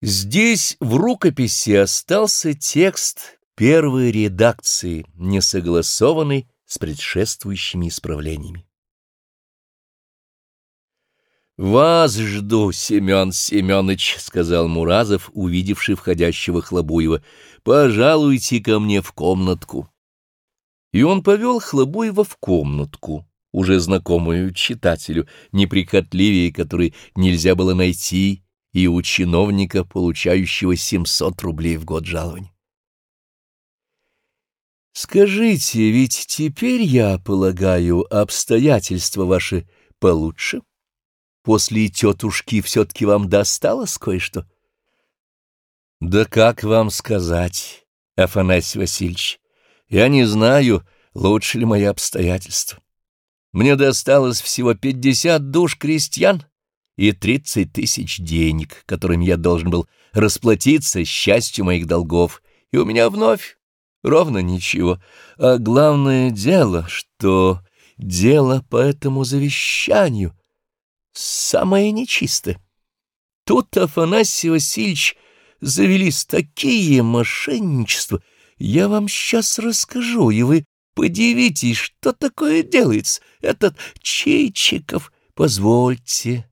Здесь в рукописи остался текст первой редакции, не согласованный с предшествующими исправлениями. «Вас жду, Семен Семенович», — сказал Муразов, увидевший входящего Хлобуева. «Пожалуйте ко мне в комнатку». И он повел Хлобуева в комнатку, уже знакомую читателю, неприхотливее которой нельзя было найти и у чиновника, получающего 700 рублей в год жалования. «Скажите, ведь теперь, я полагаю, обстоятельства ваши получше?» После тетушки все-таки вам досталось кое-что? — Да как вам сказать, Афанасий Васильевич, я не знаю, лучше ли мои обстоятельства. Мне досталось всего пятьдесят душ крестьян и тридцать тысяч денег, которыми я должен был расплатиться счастью моих долгов, и у меня вновь ровно ничего. А главное дело, что дело по этому завещанию — самое нечистое. Тут, Афанасий Васильевич, завелись такие мошенничества. Я вам сейчас расскажу, и вы подивитесь, что такое делается. Этот Чейчиков, позвольте,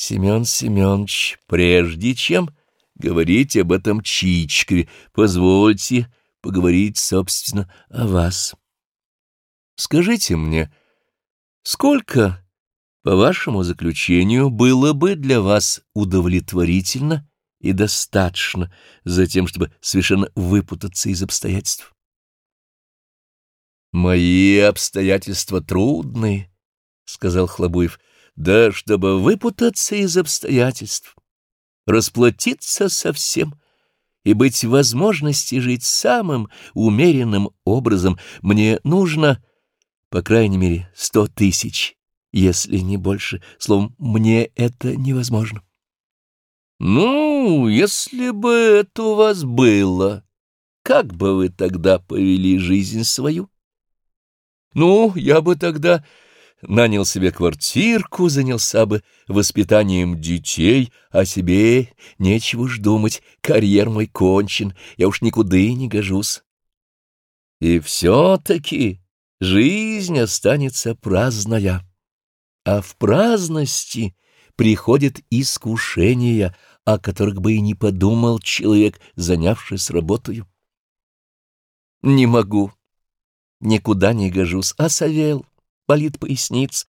Семен Семенович, прежде чем говорить об этом Чичкове, позвольте поговорить, собственно, о вас. Скажите мне, сколько по вашему заключению, было бы для вас удовлетворительно и достаточно за тем, чтобы совершенно выпутаться из обстоятельств. «Мои обстоятельства трудные», — сказал Хлобуев, — «да чтобы выпутаться из обстоятельств, расплатиться совсем и быть возможности жить самым умеренным образом, мне нужно, по крайней мере, сто тысяч» если не больше. Словом, мне это невозможно. Ну, если бы это у вас было, как бы вы тогда повели жизнь свою? Ну, я бы тогда нанял себе квартирку, занялся бы воспитанием детей, а себе нечего ж думать, карьер мой кончен, я уж никуда не гожусь. И все-таки жизнь останется праздная а в праздности приходят искушения, о которых бы и не подумал человек, занявшись работою. Не могу, никуда не гожусь, а совел, болит поясниц,